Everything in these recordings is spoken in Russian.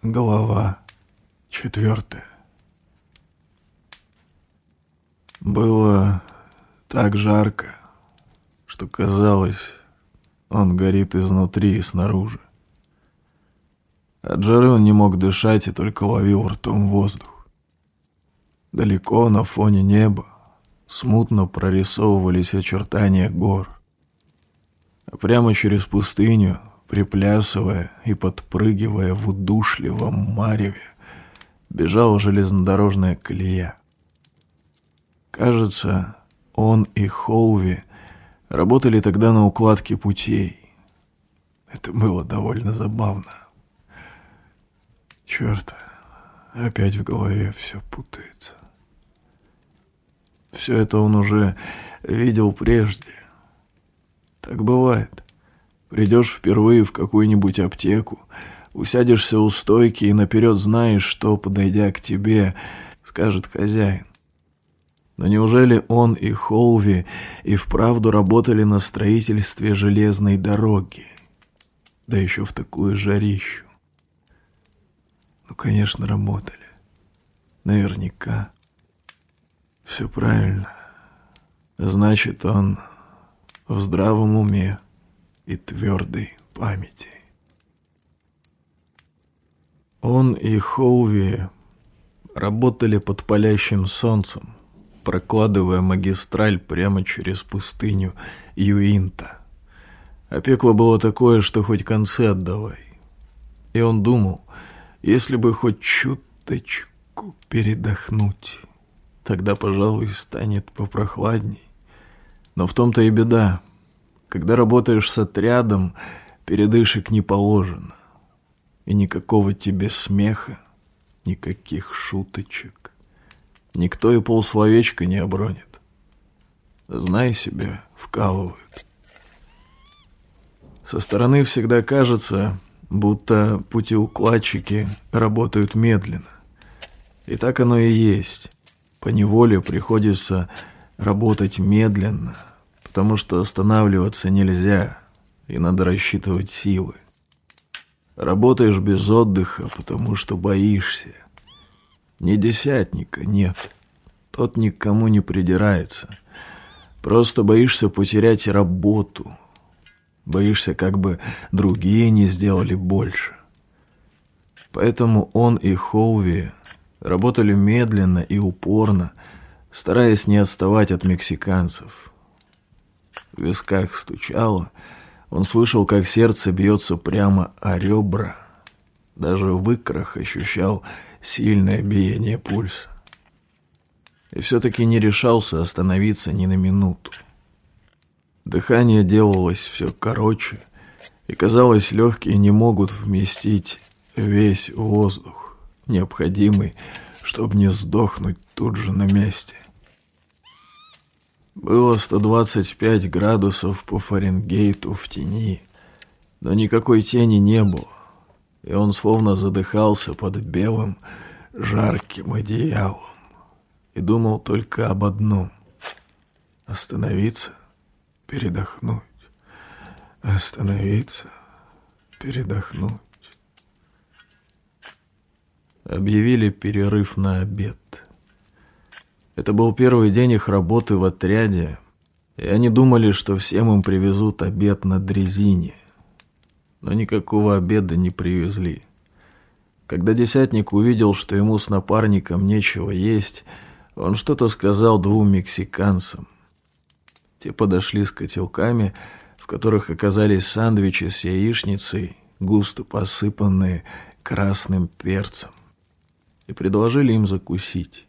Глава четвертая. Было так жарко, что казалось, он горит изнутри и снаружи. От жары он не мог дышать и только ловил ртом воздух. Далеко на фоне неба смутно прорисовывались очертания гор. А прямо через пустыню приплясывая и подпрыгивая в удушливом мареве, бежала железнодорожная колея. Кажется, он и Хоуви работали тогда на укладке путей. Это было довольно забавно. Черт, опять в голове все путается. Все это он уже видел прежде. Так бывает. Придешь впервые в какую-нибудь аптеку, усядешься у стойки и наперед знаешь, что, подойдя к тебе, скажет хозяин. Но неужели он и Хоуви и вправду работали на строительстве железной дороги? Да еще в такую жарищу. Ну, конечно, работали. Наверняка. Все правильно. Значит, он в здравом уме и твердой памяти. Он и Хоуви работали под палящим солнцем, прокладывая магистраль прямо через пустыню Юинта. А пекло было такое, что хоть концы отдавай. И он думал, если бы хоть чуточку передохнуть, тогда, пожалуй, станет попрохладней. Но в том-то и беда. Когда работаешь с отрядом, передышек не положено. И никакого тебе смеха, никаких шуточек. Никто и полсловечка не обронит. Знай себя, вкалывают. Со стороны всегда кажется, будто путеукладчики работают медленно. И так оно и есть. По неволе приходится работать медленно, потому что останавливаться нельзя, и надо рассчитывать силы. Работаешь без отдыха, потому что боишься. Ни десятника нет, тот никому не придирается. Просто боишься потерять работу, боишься, как бы другие не сделали больше. Поэтому он и Хоуви работали медленно и упорно, стараясь не отставать от мексиканцев – в висках стучало. Он слышал, как сердце бьется прямо о ребра. Даже в икрах ощущал сильное биение пульса. И все-таки не решался остановиться ни на минуту. Дыхание делалось все короче, и, казалось, легкие не могут вместить весь воздух, необходимый, чтобы не сдохнуть тут же на месте. Было 125 градусов по Фаренгейту в тени, но никакой тени не было, и он словно задыхался под белым жарким одеялом и думал только об одном — остановиться, передохнуть, остановиться, передохнуть. Объявили перерыв на обед — это был первый день их работы в отряде, и они думали, что всем им привезут обед на дрезине. Но никакого обеда не привезли. Когда десятник увидел, что ему с напарником нечего есть, он что-то сказал двум мексиканцам. Те подошли с котелками, в которых оказались сандвичи с яичницей, густо посыпанные красным перцем, и предложили им закусить.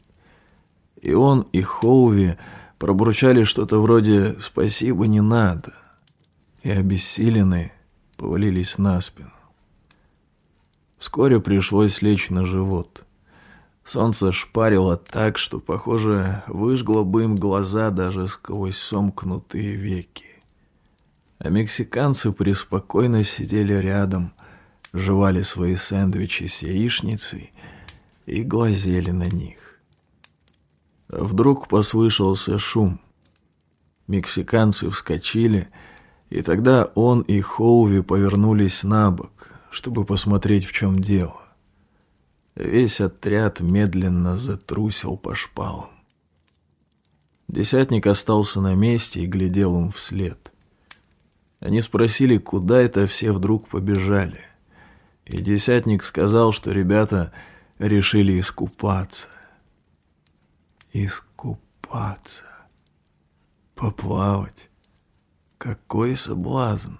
И он, и Хоуви пробурчали что-то вроде «спасибо, не надо», и обессиленные повалились на спину. Вскоре пришлось лечь на живот. Солнце шпарило так, что, похоже, выжгло бы им глаза даже сквозь сомкнутые веки. А мексиканцы преспокойно сидели рядом, жевали свои сэндвичи с яичницей и глазели на них. Вдруг послышался шум. Мексиканцы вскочили, и тогда он и Хоуви повернулись на бок, чтобы посмотреть, в чем дело. весь отряд медленно затрусил по шпалам. Десятник остался на месте и глядел им вслед. Они спросили, куда это все вдруг побежали. И десятник сказал, что ребята решили искупаться. Искупаться. Поплавать. Какой соблазн.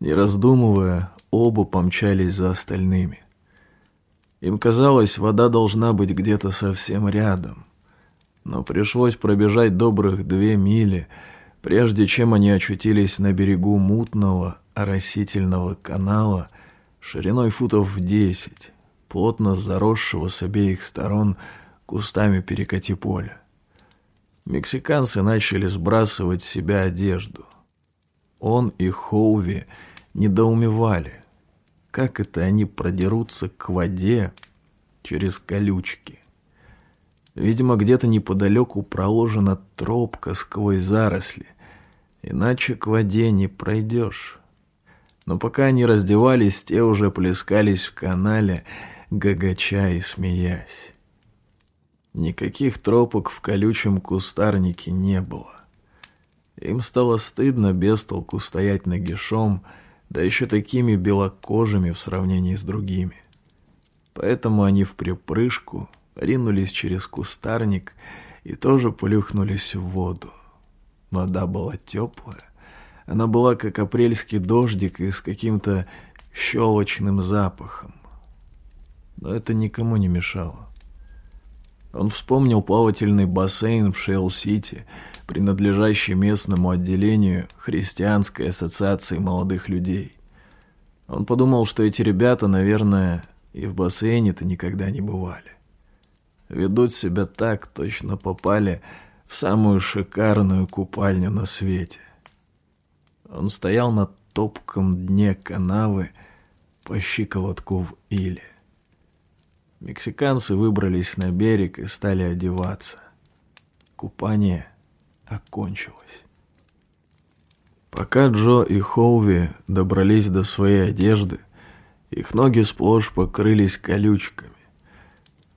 Не раздумывая, оба помчались за остальными. Им казалось, вода должна быть где-то совсем рядом. Но пришлось пробежать добрых две мили, прежде чем они очутились на берегу мутного, оросительного канала шириной футов в десять, плотно заросшего с обеих сторон кустами перекати поля. Мексиканцы начали сбрасывать с себя одежду. Он и Хоуви недоумевали, как это они продерутся к воде через колючки. Видимо, где-то неподалеку проложена тропка сквозь заросли, иначе к воде не пройдешь. Но пока они раздевались, те уже плескались в канале, гагача и смеясь. Никаких тропок в колючем кустарнике не было. Им стало стыдно без толку стоять нагишом, да еще такими белокожими в сравнении с другими. Поэтому они в припрыжку ринулись через кустарник и тоже плюхнулись в воду. Вода была теплая, она была как апрельский дождик и с каким-то щелочным запахом. Но это никому не мешало. Он вспомнил плавательный бассейн в Шейл-Сити, принадлежащий местному отделению Христианской ассоциации молодых людей. Он подумал, что эти ребята, наверное, и в бассейне-то никогда не бывали. Ведут себя так, точно попали в самую шикарную купальню на свете. Он стоял на топком дне канавы по щиколотку в иле. Мексиканцы выбрались на берег и стали одеваться. Купание окончилось. Пока Джо и Хоуви добрались до своей одежды, их ноги сплошь покрылись колючками.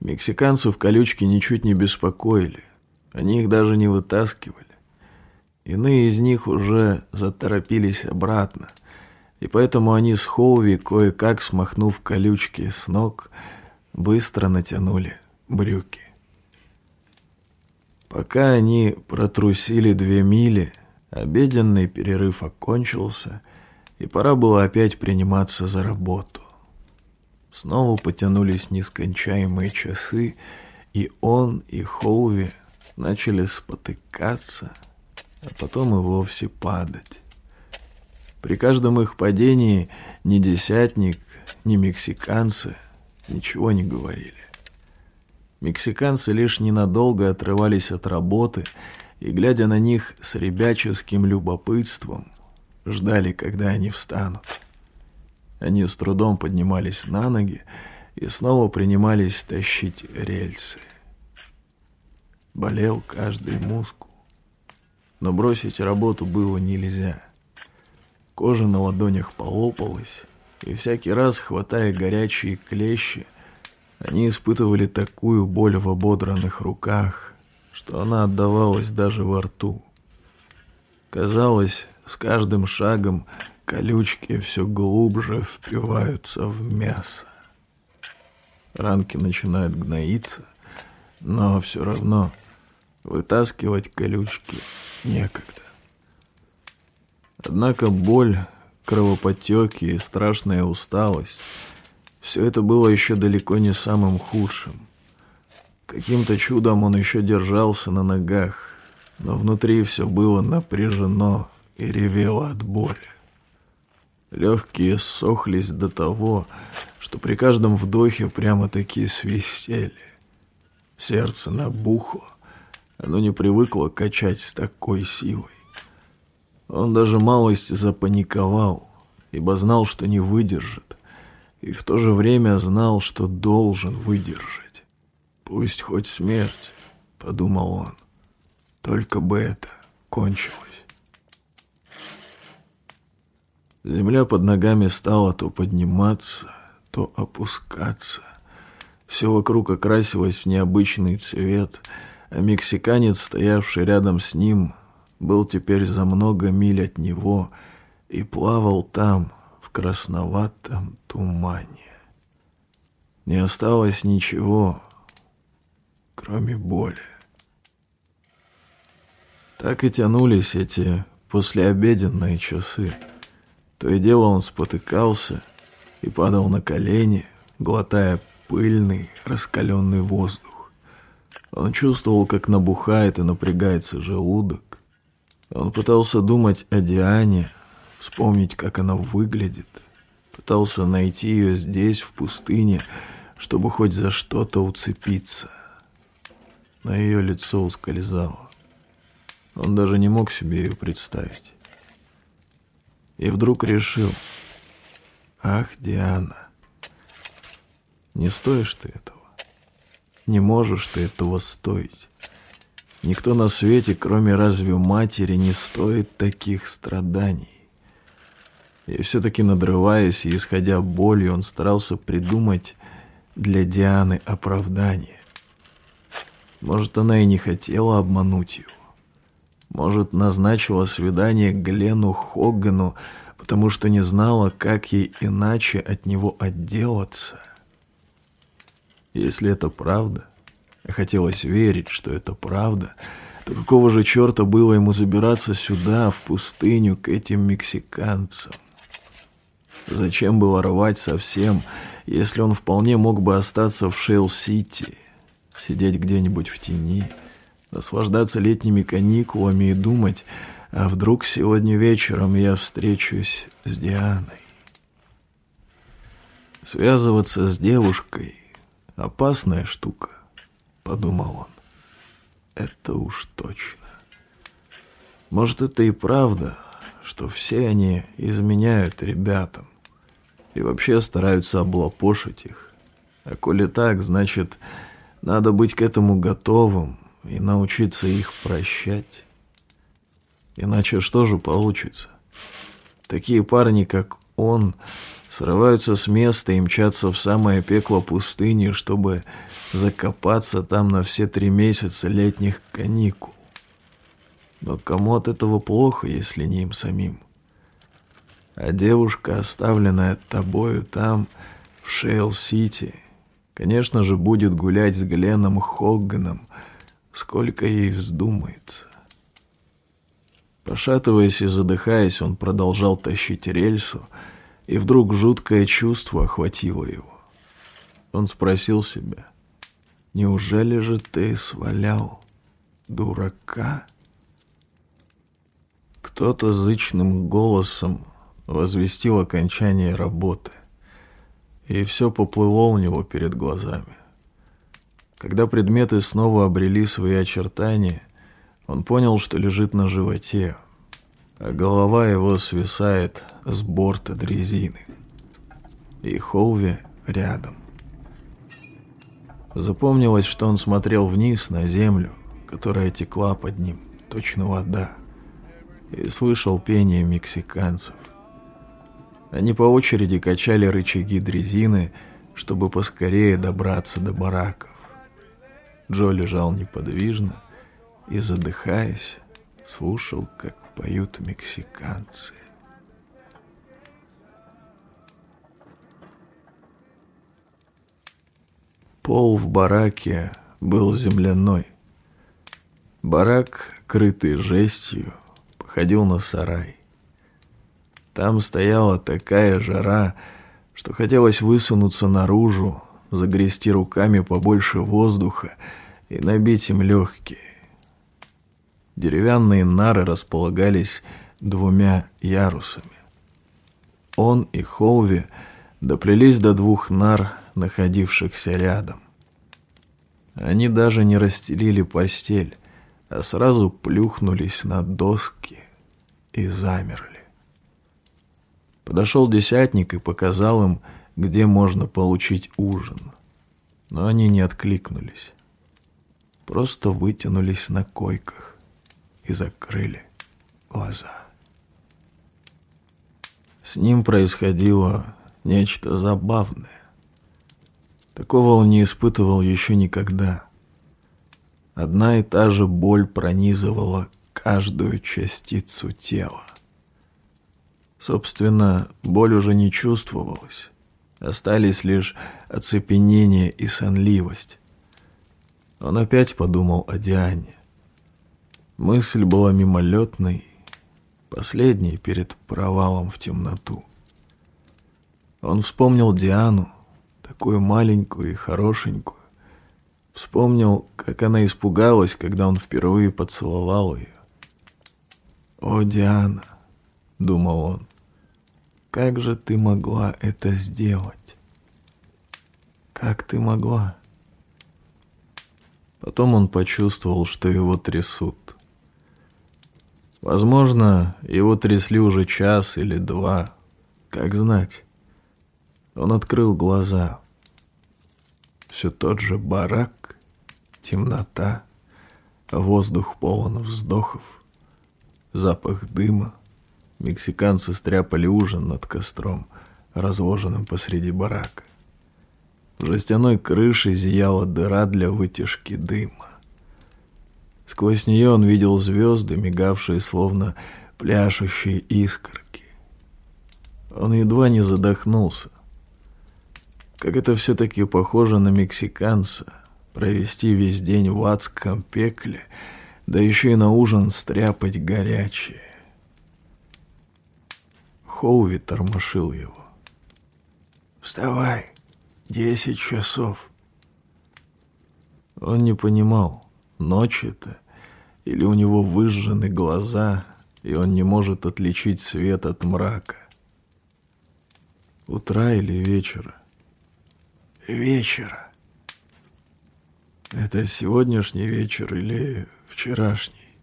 Мексиканцев колючки ничуть не беспокоили, они их даже не вытаскивали. Иные из них уже заторопились обратно, и поэтому они с Хоуви, кое-как смахнув колючки с ног, быстро натянули брюки. Пока они протрусили две мили, обеденный перерыв окончился, и пора было опять приниматься за работу. Снова потянулись нескончаемые часы, и он, и Хоуви начали спотыкаться, а потом и вовсе падать. При каждом их падении ни десятник, ни мексиканцы – ничего не говорили. Мексиканцы лишь ненадолго отрывались от работы и, глядя на них с ребяческим любопытством, ждали, когда они встанут. Они с трудом поднимались на ноги и снова принимались тащить рельсы. Болел каждый мускул, но бросить работу было нельзя. Кожа на ладонях полопалась, и всякий раз, хватая горячие клещи, они испытывали такую боль в ободранных руках, что она отдавалась даже во рту. Казалось, с каждым шагом колючки все глубже впиваются в мясо. Ранки начинают гноиться, но все равно вытаскивать колючки некогда. Однако боль кровоподтеки и страшная усталость. Все это было еще далеко не самым худшим. Каким-то чудом он еще держался на ногах, но внутри все было напряжено и ревело от боли. Легкие сохлись до того, что при каждом вдохе прямо-таки свистели. Сердце набухло, оно не привыкло качать с такой силой. Он даже малость запаниковал, ибо знал, что не выдержит, и в то же время знал, что должен выдержать. «Пусть хоть смерть», — подумал он, — «только бы это кончилось». Земля под ногами стала то подниматься, то опускаться, Все вокруг окрасилось в необычный цвет, а мексиканец, стоявший рядом с ним, был теперь за много миль от него и плавал там, красноватом тумане. Не осталось ничего, кроме боли. Так и тянулись эти послеобеденные часы. То и дело он спотыкался и падал на колени, глотая пыльный, раскаленный воздух. Он чувствовал, как набухает и напрягается желудок. Он пытался думать о Диане, вспомнить, как она выглядит. Пытался найти ее здесь, в пустыне, чтобы хоть за что-то уцепиться. Но ее лицо ускользало. Он даже не мог себе ее представить. И вдруг решил, ах, Диана, не стоишь ты этого. Не можешь ты этого стоить. Никто на свете, кроме разве матери, не стоит таких страданий. И все-таки надрываясь и исходя болью, он старался придумать для Дианы оправдание. Может, она и не хотела обмануть его. Может, назначила свидание Глену Хоггану, потому что не знала, как ей иначе от него отделаться. Если это правда, хотелось верить, что это правда, то какого же черта было ему забираться сюда, в пустыню, к этим мексиканцам? Зачем было рвать совсем, если он вполне мог бы остаться в Шейл-Сити, сидеть где-нибудь в тени, наслаждаться летними каникулами и думать, а вдруг сегодня вечером я встречусь с Дианой? Связываться с девушкой — опасная штука, подумал он. Это уж точно. Может, это и правда, что все они изменяют ребятам и вообще стараются облапошить их. А коли так, значит, надо быть к этому готовым и научиться их прощать. Иначе что же получится? Такие парни, как он, срываются с места и мчатся в самое пекло пустыни, чтобы закопаться там на все три месяца летних каникул. Но кому от этого плохо, если не им самим? А девушка, оставленная тобою там, в Шейл-Сити, конечно же, будет гулять с Гленом Хогганом, сколько ей вздумается. Пошатываясь и задыхаясь, он продолжал тащить рельсу, и вдруг жуткое чувство охватило его. Он спросил себя, «Неужели же ты свалял дурака?» Кто-то зычным голосом возвестил окончание работы, и все поплыло у него перед глазами. Когда предметы снова обрели свои очертания, он понял, что лежит на животе, а голова его свисает с борта дрезины. И Хоуви рядом. Запомнилось, что он смотрел вниз на землю, которая текла под ним, точно вода, и слышал пение мексиканцев. Они по очереди качали рычаги дрезины, чтобы поскорее добраться до бараков. Джо лежал неподвижно и, задыхаясь, слушал, как поют мексиканцы. Пол в бараке был земляной. Барак, крытый жестью, походил на сарай. Там стояла такая жара, что хотелось высунуться наружу, загрести руками побольше воздуха и набить им легкие. Деревянные нары располагались двумя ярусами. Он и Холви доплелись до двух нар, находившихся рядом. Они даже не расстелили постель, а сразу плюхнулись на доски и замерли. Подошел десятник и показал им, где можно получить ужин. Но они не откликнулись. Просто вытянулись на койках и закрыли глаза. С ним происходило нечто забавное. Такого он не испытывал еще никогда. Одна и та же боль пронизывала каждую частицу тела. Собственно, боль уже не чувствовалась. Остались лишь оцепенение и сонливость. Он опять подумал о Диане. Мысль была мимолетной, последней перед провалом в темноту. Он вспомнил Диану, такую маленькую и хорошенькую. Вспомнил, как она испугалась, когда он впервые поцеловал ее. «О, Диана!» — думал он. «Как же ты могла это сделать? Как ты могла?» Потом он почувствовал, что его трясут. Возможно, его трясли уже час или два, как знать. Он открыл глаза. Все тот же барак, темнота, воздух полон вздохов, запах дыма. Мексиканцы стряпали ужин над костром, разложенным посреди барака. В жестяной крыше зияла дыра для вытяжки дыма. Сквозь нее он видел звезды, мигавшие словно пляшущие искорки. Он едва не задохнулся. Как это все-таки похоже на мексиканца, провести весь день в адском пекле, да еще и на ужин стряпать горячее. Хоуви тормошил его. «Вставай, десять часов». Он не понимал, ночь это или у него выжжены глаза, и он не может отличить свет от мрака. Утра или вечера? Вечера. Это сегодняшний вечер или вчерашний?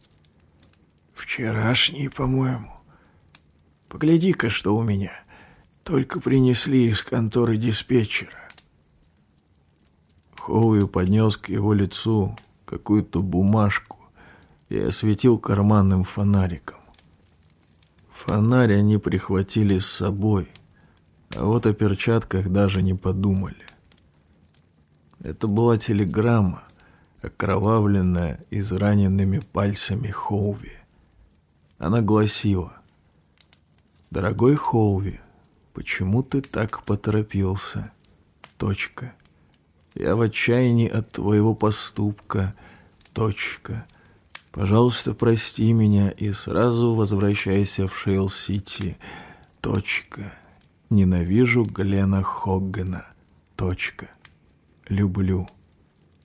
Вчерашний, по-моему. Погляди-ка, что у меня. Только принесли из конторы диспетчера. Хоуи поднес к его лицу какую-то бумажку, и осветил карманным фонариком. Фонарь они прихватили с собой, а вот о перчатках даже не подумали. Это была телеграмма, окровавленная израненными пальцами Хоуви. Она гласила «Дорогой Хоуви, почему ты так поторопился? Точка. Я в отчаянии от твоего поступка. Точка. Пожалуйста, прости меня и сразу возвращайся в Шейл-Сити. Точка. Ненавижу Глена Хоггана. Точка. Люблю.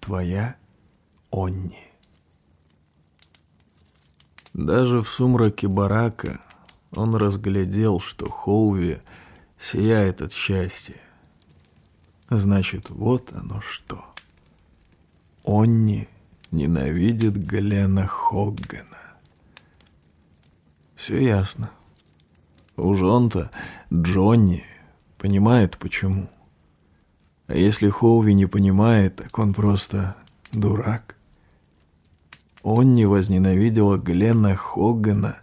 Твоя Онни. Даже в сумраке барака он разглядел, что Хоуви сияет от счастья. Значит, вот оно что. Онни ненавидит Глена Хоггана. Все ясно. Уж он-то, Джонни, понимает почему. А если Хоуви не понимает, так он просто дурак. Он не возненавидела Глена Хоггана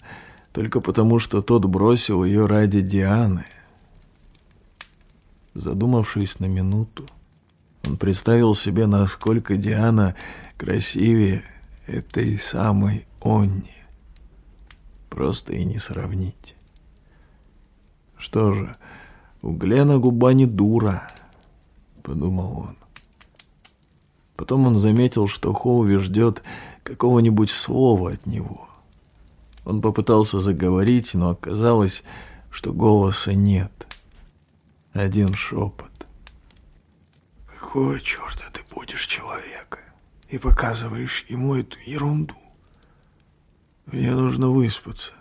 только потому, что тот бросил ее ради Дианы. Задумавшись на минуту, он представил себе, насколько Диана красивее этой самой Онни. Просто и не сравнить. Что же, у Глена губа не дура, подумал он. Потом он заметил, что Хоуви ждет какого-нибудь слова от него. Он попытался заговорить, но оказалось, что голоса нет. Один шепот. «Какого черта ты будешь человека?» и показываешь ему эту ерунду. Мне нужно выспаться.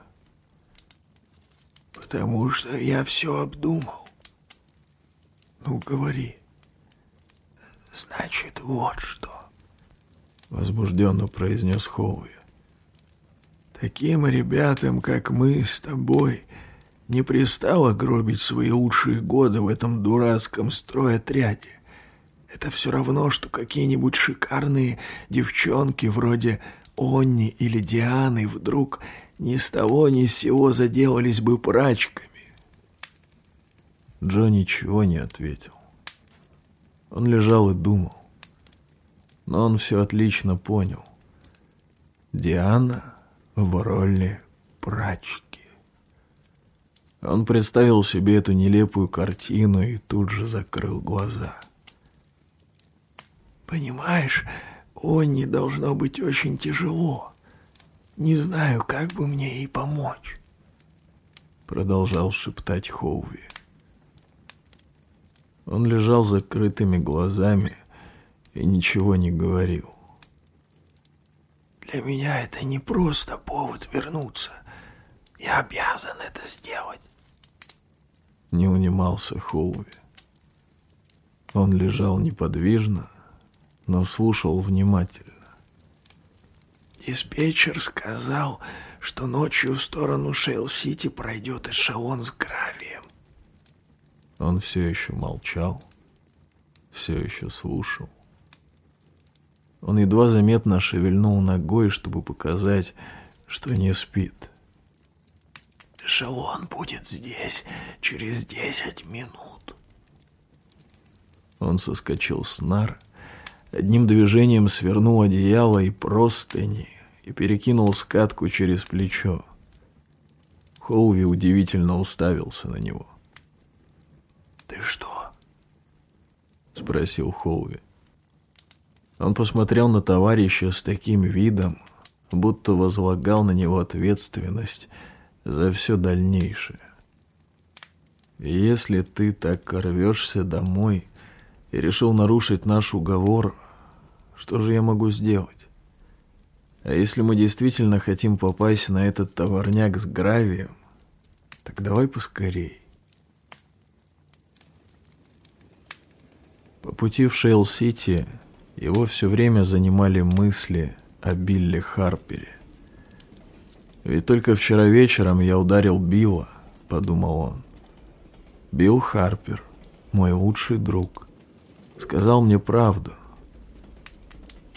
Потому что я все обдумал. Ну, говори. Значит, вот что. Возбужденно произнес Хоуи. Таким ребятам, как мы с тобой, не пристало гробить свои лучшие годы в этом дурацком стройотряде. Это все равно, что какие-нибудь шикарные девчонки вроде Онни или Дианы вдруг ни с того ни с сего заделались бы прачками. Джо ничего не ответил. Он лежал и думал. Но он все отлично понял. Диана в роли прачки. Он представил себе эту нелепую картину и тут же закрыл глаза. «Понимаешь, не должно быть очень тяжело. Не знаю, как бы мне ей помочь», — продолжал шептать Хоуви. Он лежал с закрытыми глазами и ничего не говорил. «Для меня это не просто повод вернуться. Я обязан это сделать не унимался Хоуви. Он лежал неподвижно, но слушал внимательно. Диспетчер сказал, что ночью в сторону Шейл-Сити пройдет эшелон с гравием. Он все еще молчал, все еще слушал. Он едва заметно шевельнул ногой, чтобы показать, что не спит. Эшелон будет здесь через десять минут. Он соскочил с нар, одним движением свернул одеяло и простыни и перекинул скатку через плечо. Хоуви удивительно уставился на него. «Ты что?» — спросил Хоуви. Он посмотрел на товарища с таким видом, будто возлагал на него ответственность — за все дальнейшее. Если ты так рвешься домой и решил нарушить наш уговор, что же я могу сделать? А если мы действительно хотим попасть на этот товарняк с гравием, так давай поскорей. По пути в Шейл-Сити его все время занимали мысли о Билли Харпере. Ведь только вчера вечером я ударил Билла, подумал он. Билл Харпер, мой лучший друг, сказал мне правду.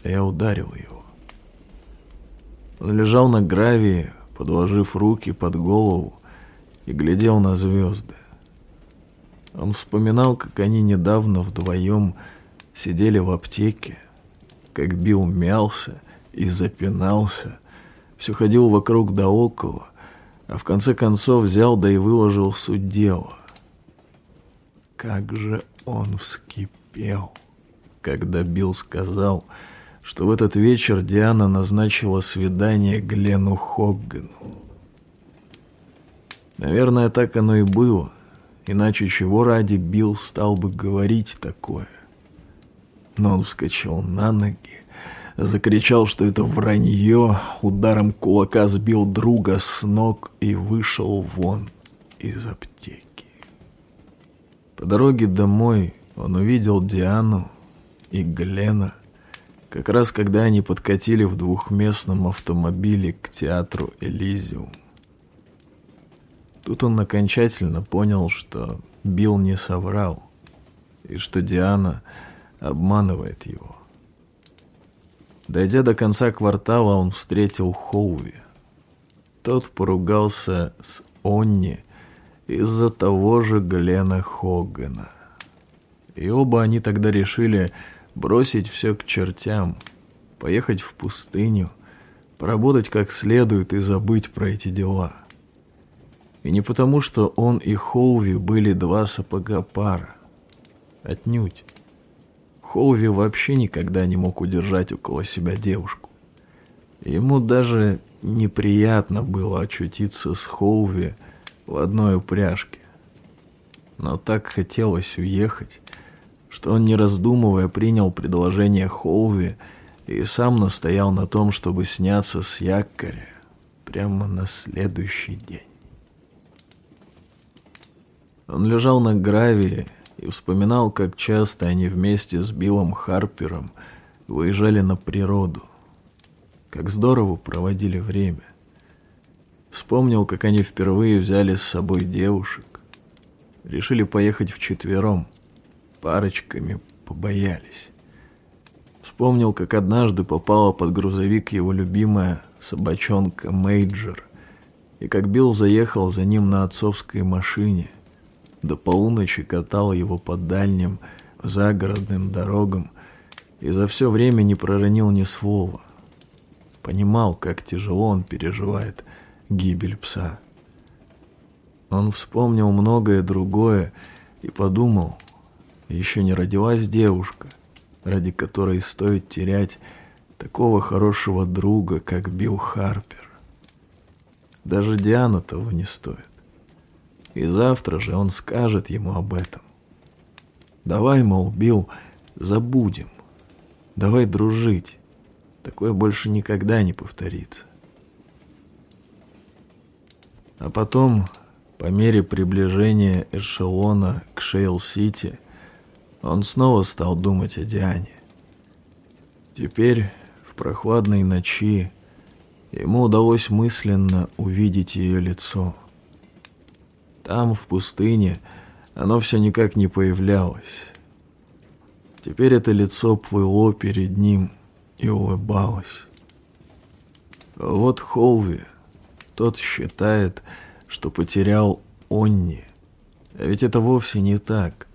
Я ударил его. Он лежал на гравии, подложив руки под голову и глядел на звезды. Он вспоминал, как они недавно вдвоем сидели в аптеке, как Билл мялся и запинался, все ходил вокруг да около, а в конце концов взял да и выложил суть дела. Как же он вскипел, когда Билл сказал, что в этот вечер Диана назначила свидание Глену Хоггану. Наверное, так оно и было, иначе чего ради Билл стал бы говорить такое. Но он вскочил на ноги, закричал, что это вранье, ударом кулака сбил друга с ног и вышел вон из аптеки. По дороге домой он увидел Диану и Глена, как раз когда они подкатили в двухместном автомобиле к театру Элизиум. Тут он окончательно понял, что Билл не соврал, и что Диана обманывает его. Дойдя до конца квартала, он встретил Хоуви. Тот поругался с Онни из-за того же Глена Хогана. И оба они тогда решили бросить все к чертям, поехать в пустыню, поработать как следует и забыть про эти дела. И не потому, что он и Хоуви были два сапога пара. Отнюдь. Хоуви вообще никогда не мог удержать около себя девушку. Ему даже неприятно было очутиться с Хоуви в одной упряжке. Но так хотелось уехать, что он, не раздумывая, принял предложение Хоуви и сам настоял на том, чтобы сняться с якоря прямо на следующий день. Он лежал на гравии и вспоминал, как часто они вместе с Биллом Харпером выезжали на природу, как здорово проводили время. Вспомнил, как они впервые взяли с собой девушек, решили поехать вчетвером, парочками побоялись. Вспомнил, как однажды попала под грузовик его любимая собачонка Мейджор, и как Билл заехал за ним на отцовской машине – до полуночи катал его по дальним загородным дорогам и за все время не проронил ни слова. Понимал, как тяжело он переживает гибель пса. Он вспомнил многое другое и подумал, еще не родилась девушка, ради которой стоит терять такого хорошего друга, как Билл Харпер. Даже Диана того не стоит. И завтра же он скажет ему об этом. Давай, мол, Билл, забудем. Давай дружить. Такое больше никогда не повторится. А потом, по мере приближения эшелона к Шейл-Сити, он снова стал думать о Диане. Теперь, в прохладной ночи, ему удалось мысленно увидеть ее лицо. Там, в пустыне, оно все никак не появлялось. Теперь это лицо плыло перед ним и улыбалось. вот Холви, тот считает, что потерял Онни. А ведь это вовсе не так.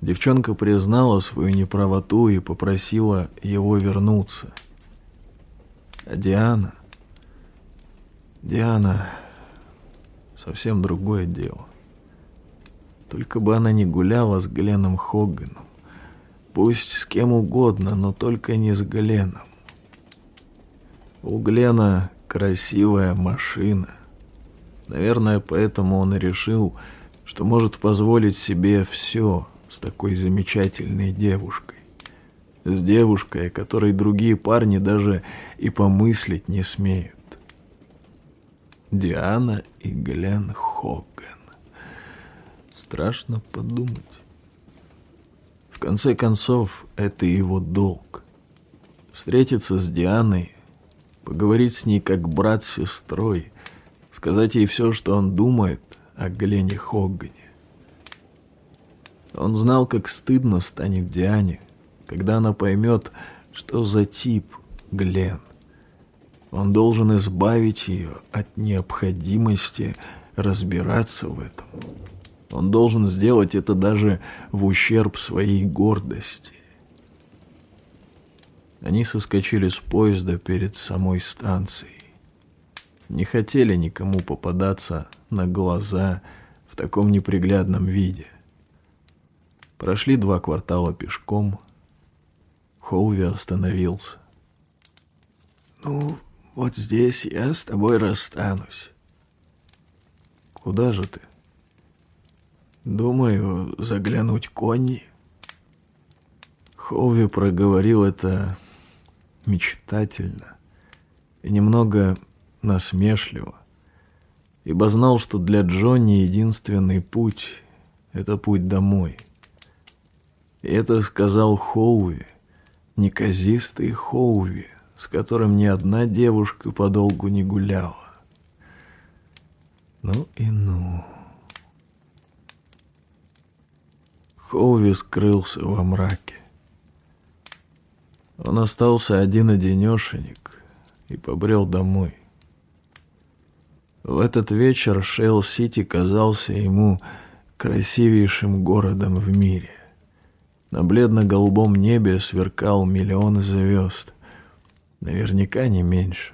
Девчонка признала свою неправоту и попросила его вернуться. А Диана... Диана... Совсем другое дело. Только бы она не гуляла с Гленом Хогганом. Пусть с кем угодно, но только не с Гленом. У Глена красивая машина. Наверное, поэтому он и решил, что может позволить себе все с такой замечательной девушкой. С девушкой, о которой другие парни даже и помыслить не смеют. Диана и Глен Хоган. Страшно подумать. В конце концов, это его долг. Встретиться с Дианой, поговорить с ней как брат с сестрой, сказать ей все, что он думает о Глене Хоггане. Он знал, как стыдно станет Диане, когда она поймет, что за тип Глен. Он должен избавить ее от необходимости разбираться в этом. Он должен сделать это даже в ущерб своей гордости. Они соскочили с поезда перед самой станцией. Не хотели никому попадаться на глаза в таком неприглядном виде. Прошли два квартала пешком. Хоуви остановился. «Ну, вот здесь я с тобой расстанусь». «Куда же ты?» Думаю, заглянуть Конни. Хоуви проговорил это мечтательно и немного насмешливо, ибо знал, что для Джонни единственный путь — это путь домой. И это сказал Хоуви, неказистый Хоуви, с которым ни одна девушка подолгу не гуляла. Ну и ну... Хоуви скрылся во мраке. Он остался один-одинешенек и побрел домой. В этот вечер Шейл-Сити казался ему красивейшим городом в мире. На бледно-голубом небе сверкал миллион звезд, наверняка не меньше.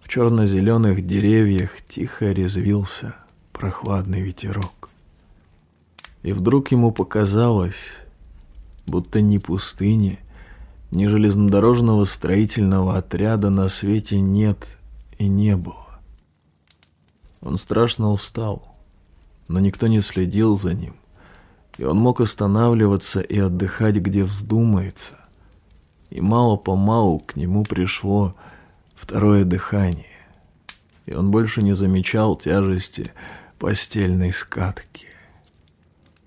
В черно-зеленых деревьях тихо резвился прохладный ветерок. И вдруг ему показалось, будто ни пустыни, ни железнодорожного строительного отряда на свете нет и не было. Он страшно устал, но никто не следил за ним, и он мог останавливаться и отдыхать, где вздумается. И мало-помалу к нему пришло второе дыхание, и он больше не замечал тяжести постельной скатки.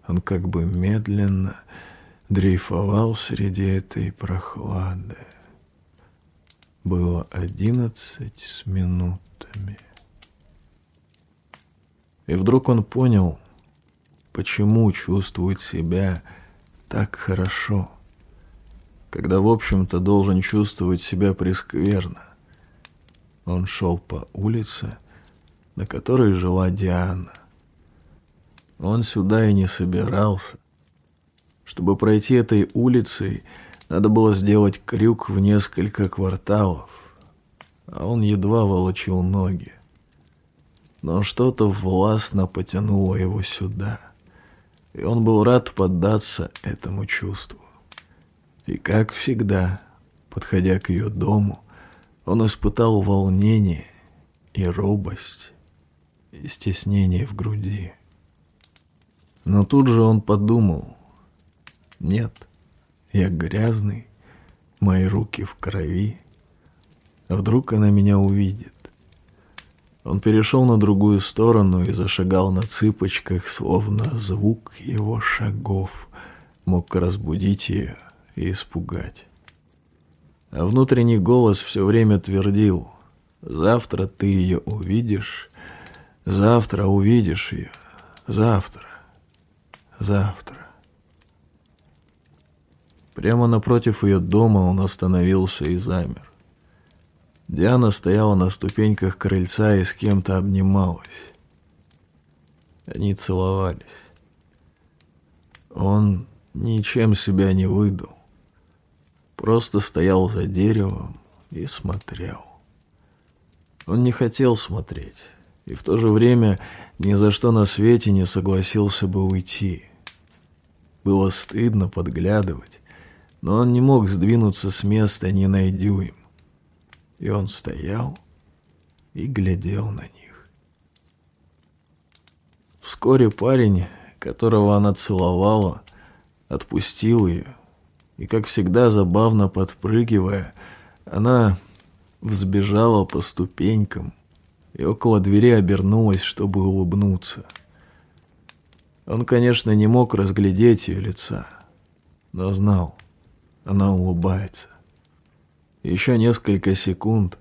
Он как бы медленно дрейфовал среди этой прохлады. Было одиннадцать с минутами. И вдруг он понял, почему чувствует себя так хорошо, когда, в общем-то, должен чувствовать себя прескверно. Он шел по улице, на которой жила Диана. Он сюда и не собирался. Чтобы пройти этой улицей, надо было сделать крюк в несколько кварталов, а он едва волочил ноги. Но что-то властно потянуло его сюда, и он был рад поддаться этому чувству. И как всегда, подходя к ее дому, он испытал волнение и робость, и стеснение в груди. Но тут же он подумал, нет, я грязный, мои руки в крови, а вдруг она меня увидит? Он перешел на другую сторону и зашагал на цыпочках, словно звук его шагов мог разбудить ее и испугать. А внутренний голос все время твердил, «Завтра ты ее увидишь, завтра увидишь ее, завтра, завтра». Прямо напротив ее дома он остановился и замер. Диана стояла на ступеньках крыльца и с кем-то обнималась. Они целовались. Он ничем себя не выдал. Просто стоял за деревом и смотрел. Он не хотел смотреть, и в то же время ни за что на свете не согласился бы уйти. Было стыдно подглядывать, но он не мог сдвинуться с места ни на дюйм. И он стоял и глядел на них. Вскоре парень, которого она целовала, отпустил ее, и, как всегда, забавно подпрыгивая, она взбежала по ступенькам и около двери обернулась, чтобы улыбнуться. Он, конечно, не мог разглядеть ее лица, но знал, она улыбается. Еще несколько секунд,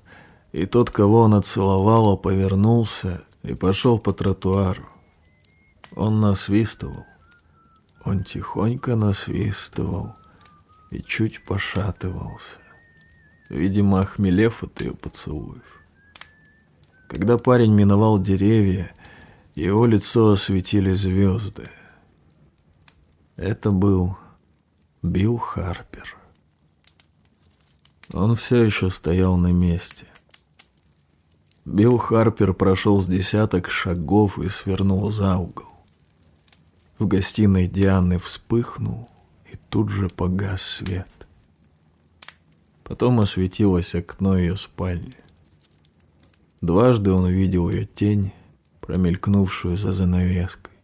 и тот, кого она целовала, повернулся и пошел по тротуару. Он насвистывал. Он тихонько насвистывал и чуть пошатывался, видимо, охмелев от ее поцелуев. Когда парень миновал деревья, его лицо осветили звезды. Это был Билл Харпер. Он все еще стоял на месте. Билл Харпер прошел с десяток шагов и свернул за угол. В гостиной Дианы вспыхнул, тут же погас свет. Потом осветилось окно ее спальни. Дважды он увидел ее тень, промелькнувшую за занавеской.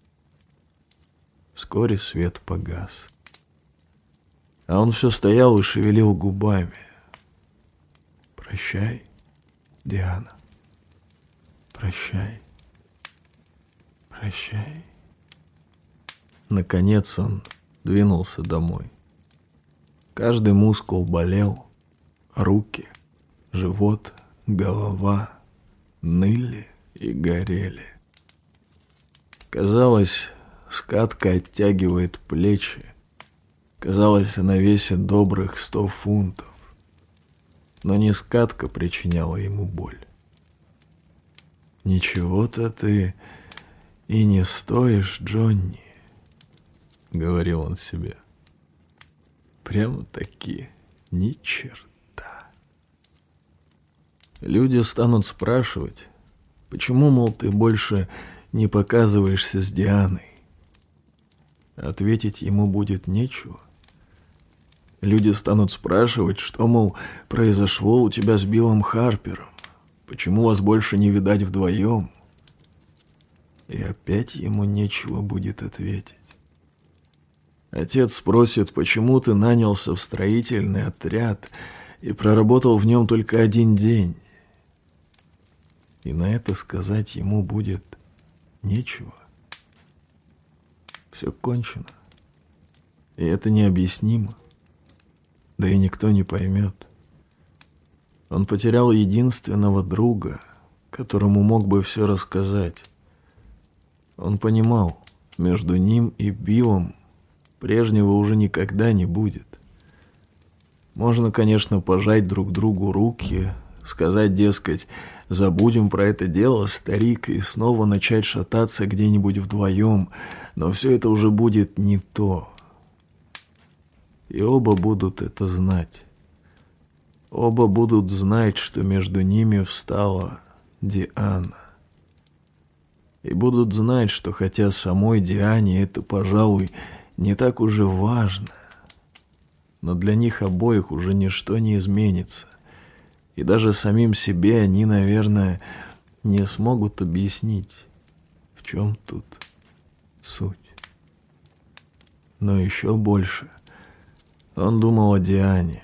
Вскоре свет погас. А он все стоял и шевелил губами. Прощай, Диана. Прощай. Прощай. Наконец он двинулся домой. Каждый мускул болел, руки, живот, голова ныли и горели. Казалось, скатка оттягивает плечи. Казалось, она весит добрых сто фунтов. Но не скатка причиняла ему боль. «Ничего-то ты и не стоишь, Джонни», — говорил он себе. «Прямо-таки ни черта». Люди станут спрашивать, почему, мол, ты больше не показываешься с Дианой. Ответить ему будет нечего. Люди станут спрашивать, что, мол, произошло у тебя с Биллом Харпером, почему вас больше не видать вдвоем. И опять ему нечего будет ответить. Отец спросит, почему ты нанялся в строительный отряд и проработал в нем только один день. И на это сказать ему будет нечего. Все кончено. И это необъяснимо да и никто не поймет. Он потерял единственного друга, которому мог бы все рассказать. Он понимал, между ним и Биллом прежнего уже никогда не будет. Можно, конечно, пожать друг другу руки, сказать, дескать, забудем про это дело, старик, и снова начать шататься где-нибудь вдвоем, но все это уже будет не то. И оба будут это знать. Оба будут знать, что между ними встала Диана. И будут знать, что хотя самой Диане это, пожалуй, не так уже важно, но для них обоих уже ничто не изменится. И даже самим себе они, наверное, не смогут объяснить, в чем тут суть. Но еще больше он думал о Диане.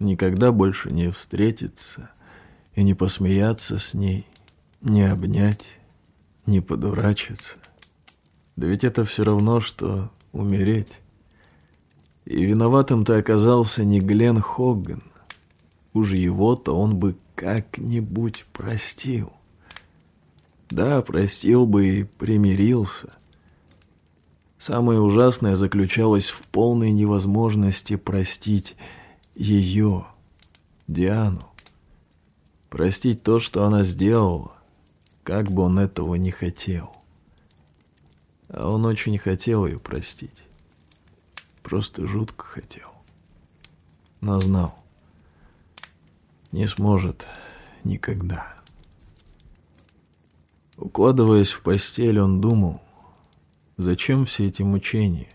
Никогда больше не встретиться и не посмеяться с ней, не обнять, не подурачиться. Да ведь это все равно, что умереть. И виноватым-то оказался не Глен Хоган. Уж его-то он бы как-нибудь простил. Да, простил бы и примирился. Самое ужасное заключалось в полной невозможности простить ее, Диану. Простить то, что она сделала, как бы он этого не хотел. А он очень хотел ее простить. Просто жутко хотел. Но знал. Не сможет никогда. Укладываясь в постель, он думал, зачем все эти мучения?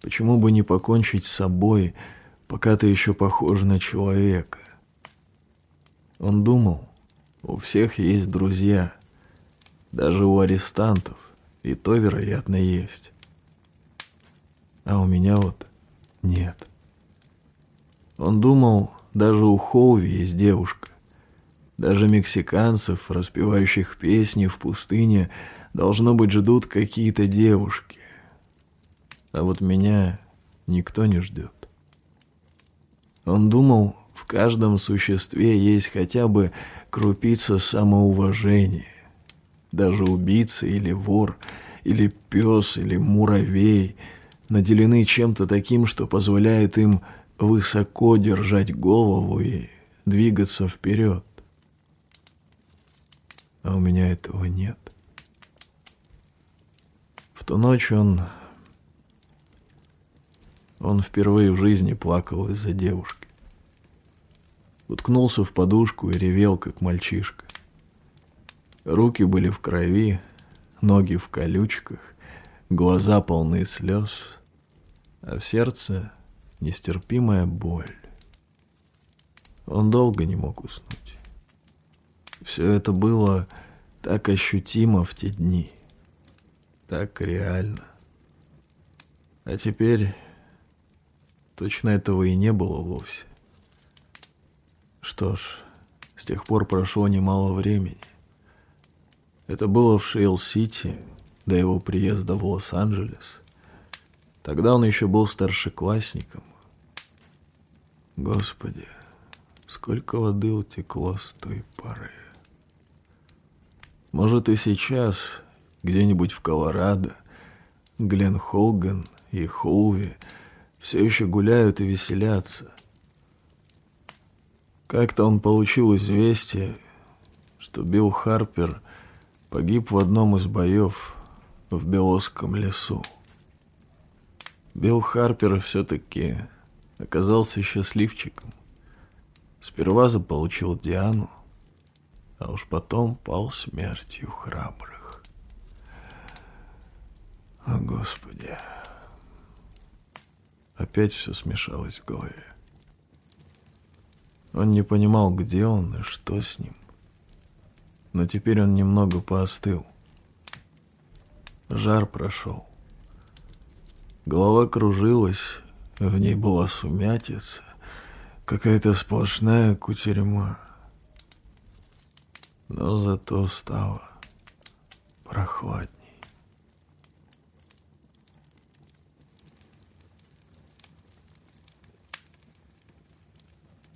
Почему бы не покончить с собой, пока ты еще похож на человека? Он думал, у всех есть друзья, даже у арестантов, и то, вероятно, есть. А у меня вот нет. Он думал, даже у Хоуви есть девушка. Даже мексиканцев, распевающих песни в пустыне, должно быть, ждут какие-то девушки. А вот меня никто не ждет. Он думал, в каждом существе есть хотя бы крупица самоуважения. Даже убийца или вор, или пес, или муравей наделены чем-то таким, что позволяет им высоко держать голову и двигаться вперед а у меня этого нет. В ту ночь он... Он впервые в жизни плакал из-за девушки. Уткнулся в подушку и ревел, как мальчишка. Руки были в крови, ноги в колючках, глаза полны слез, а в сердце нестерпимая боль. Он долго не мог уснуть. Все это было так ощутимо в те дни, так реально. А теперь точно этого и не было вовсе. Что ж, с тех пор прошло немало времени. Это было в Шейл-Сити до его приезда в Лос-Анджелес. Тогда он еще был старшеклассником. Господи, сколько воды утекло с той поры. Может, и сейчас, где-нибудь в Колорадо, Глен Хоган и Хоуви все еще гуляют и веселятся. Как-то он получил известие, что Билл Харпер погиб в одном из боев в Белосском лесу. Билл Харпер все-таки оказался счастливчиком. Сперва заполучил Диану, а уж потом пал смертью храбрых. О, Господи! Опять все смешалось в голове. Он не понимал, где он и что с ним. Но теперь он немного поостыл. Жар прошел. Голова кружилась, в ней была сумятица, какая-то сплошная кутерьма но зато стало прохладнее.